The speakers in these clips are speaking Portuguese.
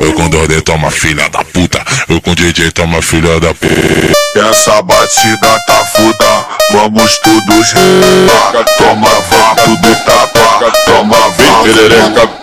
Eu com Dodê toma filha da puta. Eu com DJ toma filha da puta. Essa batida tá foda, vamos todos. Toma vapo do tapa, toma vapo.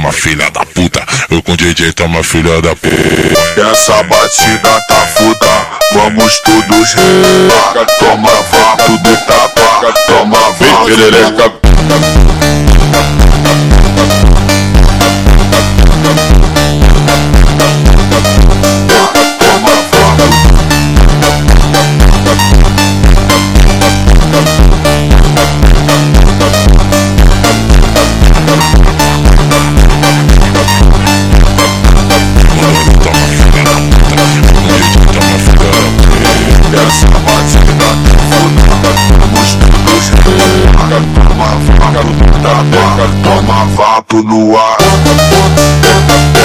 Toma filha da puta. Eu com DJ toma filha da puta. Essa batida tá foda, vamos todos relar. Toma vapo do tapa, toma vapo. Toma vapo no ar.